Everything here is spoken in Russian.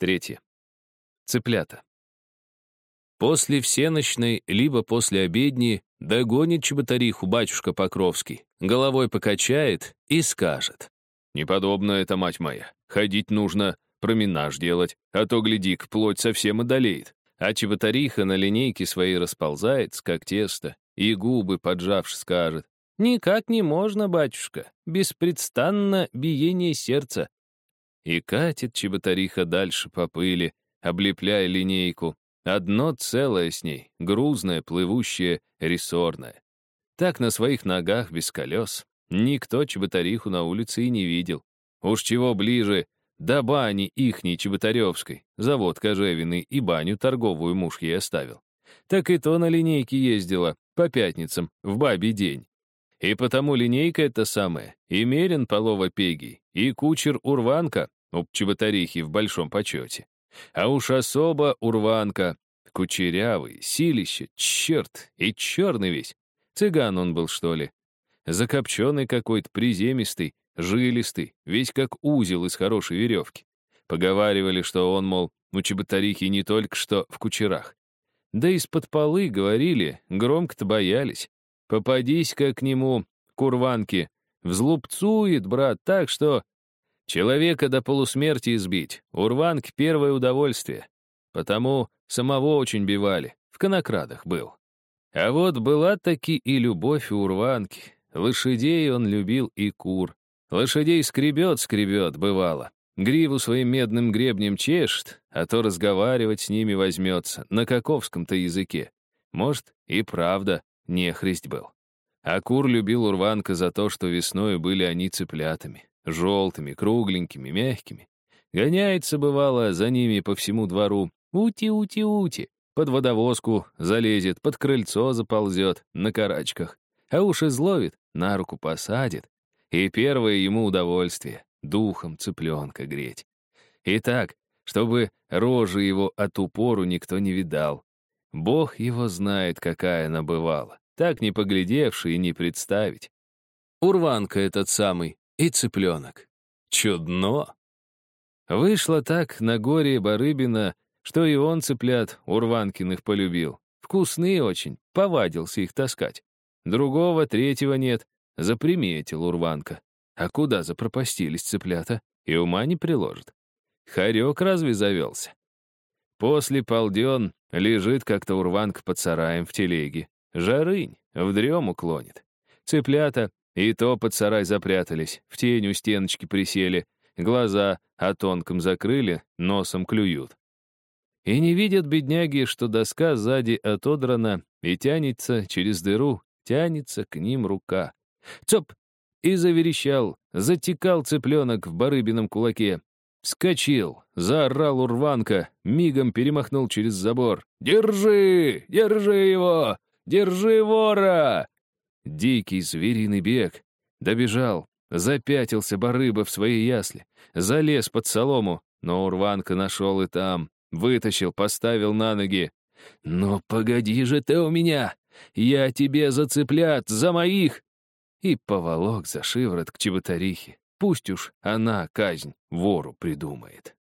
Третье. Цыплята. После всеночной, либо после обедни догонит чеботариху батюшка Покровский, головой покачает и скажет. «Неподобно это, мать моя. Ходить нужно, променаж делать, а то, гляди, к плоть совсем одолеет». А чеботариха на линейке своей расползается, как тесто, и губы, поджавши, скажет. «Никак не можно, батюшка, беспредстанно биение сердца». И катит чеботариха дальше по пыли, облепляя линейку, Одно целое с ней, грузное, плывущее, рессорное. Так на своих ногах без колес. Никто чеботариху на улице и не видел. Уж чего ближе, до бани ихней Чеботаревской, завод Кожевины и баню торговую муж ей оставил. Так и то на линейке ездила, по пятницам, в бабий день. И потому линейка это самая, и мерен полова пеги, и кучер урванка, об чеботарихи в большом почете. А уж особо урванка, кучерявый, силище, черт, и черный весь. Цыган он был, что ли? Закопченный какой-то, приземистый, жилистый, весь как узел из хорошей веревки. Поговаривали, что он, мол, у чеботарихи не только что в кучерах. Да из-под полы, говорили, громко-то боялись. Попадись-ка к нему, курванки, взлупцует, брат, так что Человека до полусмерти избить. Урванг — первое удовольствие. Потому самого очень бивали. В конокрадах был. А вот была таки и любовь у Урванки. Лошадей он любил и кур. Лошадей скребет-скребет, бывало. Гриву своим медным гребнем чешет, а то разговаривать с ними возьмется, на каковском-то языке. Может, и правда нехристь был. А кур любил Урванка за то, что весною были они цыплятами желтыми, кругленькими, мягкими. Гоняется, бывало, за ними по всему двору. Ути-ути-ути. Под водовозку залезет, под крыльцо заползет на карачках. А уж изловит, на руку посадит. И первое ему удовольствие — духом цыпленка греть. И так, чтобы рожи его от упору никто не видал. Бог его знает, какая она бывала, так не поглядевший и не представить. Урванка этот самый, и цыпленок. Чудно! Вышло так на горе Барыбина, что и он цыплят Урванкиных полюбил. Вкусные очень, повадился их таскать. Другого, третьего нет, заприметил Урванка. А куда запропастились цыплята? И ума не приложит. Харек разве завелся? После полден лежит как-то Урванка под сараем в телеге. Жарынь, в дрему клонит. Цыплята и то под сарай запрятались, в тень у стеночки присели, глаза о тонком закрыли, носом клюют. И не видят бедняги, что доска сзади отодрана и тянется через дыру, тянется к ним рука. Цоп! И заверещал, затекал цыпленок в барыбином кулаке. Вскочил, заорал урванка, мигом перемахнул через забор. «Держи! Держи его! Держи вора!» Дикий звериный бег. Добежал, запятился барыба в своей ясли, залез под солому, но урванка нашел и там, вытащил, поставил на ноги. «Ну, погоди же ты у меня! Я тебе за цыплят, за моих!» И поволок за шиворот к чеботарихе. Пусть уж она казнь вору придумает.